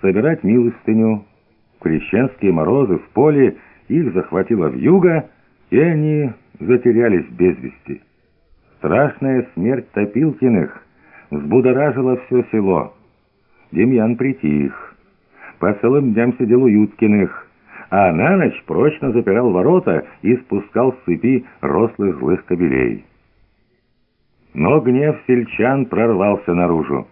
собирать милостыню. В крещенские морозы в поле их захватила вьюга, и они затерялись без вести. Страшная смерть Топилкиных взбудоражила все село. Демьян притих. По целым дням сидел у Юткиных, а на ночь прочно запирал ворота и спускал с цепи рослых злых кобелей. Но гнев сельчан прорвался наружу.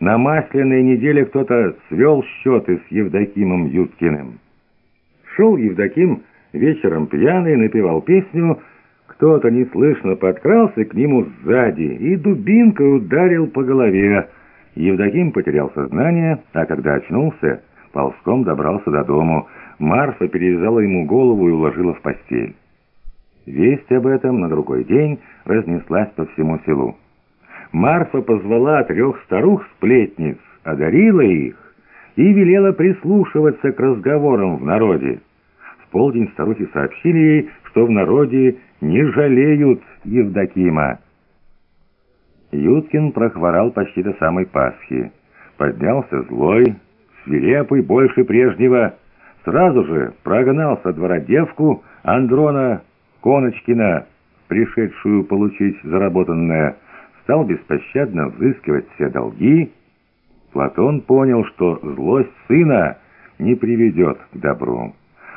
На масляной неделе кто-то свел счеты с Евдокимом Юткиным. Шел Евдоким вечером пьяный, напевал песню кто-то неслышно подкрался к нему сзади и дубинкой ударил по голове. Евдоким потерял сознание, а когда очнулся, ползком добрался до дому. Марфа перевязала ему голову и уложила в постель. Весть об этом на другой день разнеслась по всему селу. Марфа позвала трех старух-сплетниц, одарила их и велела прислушиваться к разговорам в народе. В полдень старухи сообщили ей, что в народе не жалеют Евдокима. Юткин прохворал почти до самой Пасхи. Поднялся злой, свирепый, больше прежнего. Сразу же прогнал со двора девку Андрона Коночкина, пришедшую получить заработанное, стал беспощадно взыскивать все долги. Платон понял, что злость сына не приведет к добру.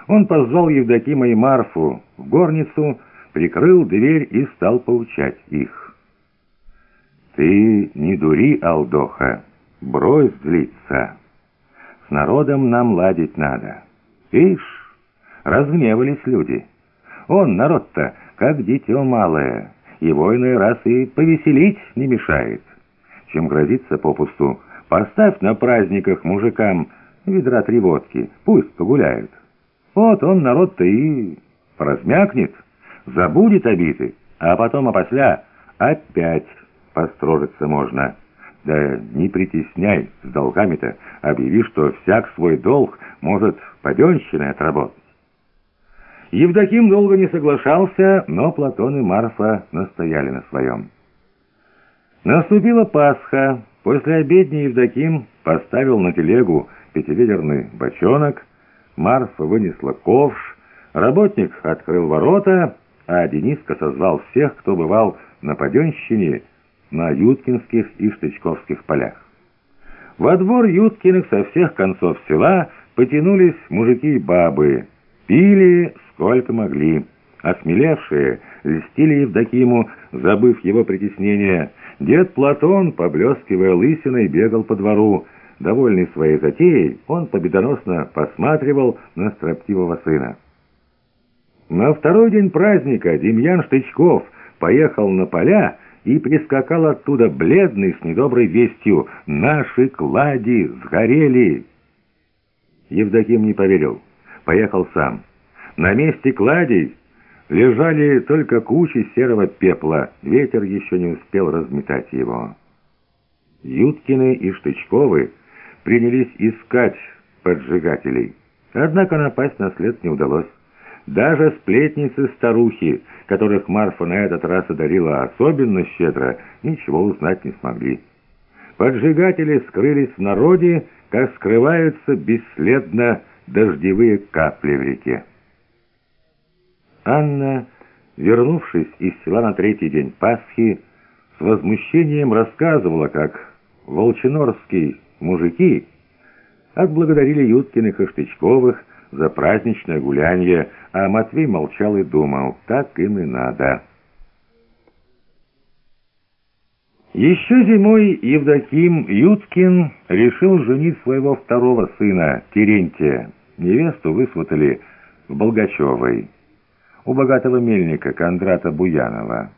Он позвал Евдокима и Марфу в горницу, прикрыл дверь и стал поучать их. «Ты не дури, Алдоха, брось злиться. С народом нам ладить надо. Ишь, разгневались люди. Он, народ-то, как дитё малое, его иной раз и повеселить не мешает. Чем грозиться попусту, поставь на праздниках мужикам ведра три водки, пусть погуляют. Вот он, народ-то, и размякнет» забудет обиды, а потом опосля опять построжиться можно. Да не притесняй с долгами-то, объяви, что всяк свой долг может паденщиной отработать. Евдоким долго не соглашался, но Платон и Марфа настояли на своем. Наступила Пасха. После обедни Евдоким поставил на телегу пятиведерный бочонок, Марфа вынесла ковш, работник открыл ворота — а Дениска созвал всех, кто бывал на Паденщине, на Юткинских и Штычковских полях. Во двор Юткиных со всех концов села потянулись мужики и бабы, пили сколько могли. Осмелевшие льстили Евдокиму, забыв его притеснение. Дед Платон, поблескивая лысиной, бегал по двору. Довольный своей затеей, он победоносно посматривал на строптивого сына. На второй день праздника Демьян Штычков поехал на поля и прискакал оттуда бледный с недоброй вестью «Наши клади сгорели!» Евдоким не поверил. Поехал сам. На месте кладей лежали только кучи серого пепла. Ветер еще не успел разметать его. Юткины и Штычковы принялись искать поджигателей. Однако напасть на след не удалось. Даже сплетницы-старухи, которых Марфа на этот раз одарила особенно щедро, ничего узнать не смогли. Поджигатели скрылись в народе, как скрываются бесследно дождевые капли в реке. Анна, вернувшись из села на третий день Пасхи, с возмущением рассказывала, как волчинорские мужики отблагодарили Юткиных и Штычковых за праздничное гулянье, а Матвей молчал и думал, так им и надо. Еще зимой Евдоким Юткин решил женить своего второго сына, Терентия. Невесту высватали в Болгачевой, у богатого мельника Кондрата Буянова.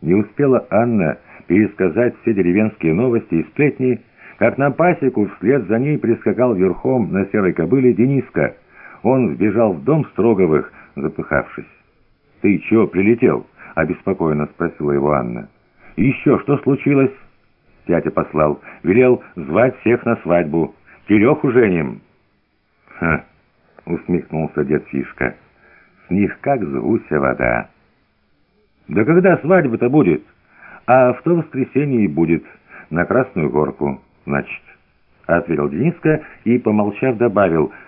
Не успела Анна пересказать все деревенские новости и сплетни, как на пасеку вслед за ней прискакал верхом на серой кобыле Дениска. Он сбежал в дом Строговых, запыхавшись. «Ты чё, прилетел?» — обеспокоенно спросила его Анна. «Еще что случилось?» Тятя послал. Велел звать всех на свадьбу. Тереху женим. «Ха!» — усмехнулся дед Фишка. «С них как с гуся вода». «Да когда свадьба-то будет?» «А в то воскресенье и будет, на Красную Горку». Значит, — ответил Дениска и, помолчав, добавил —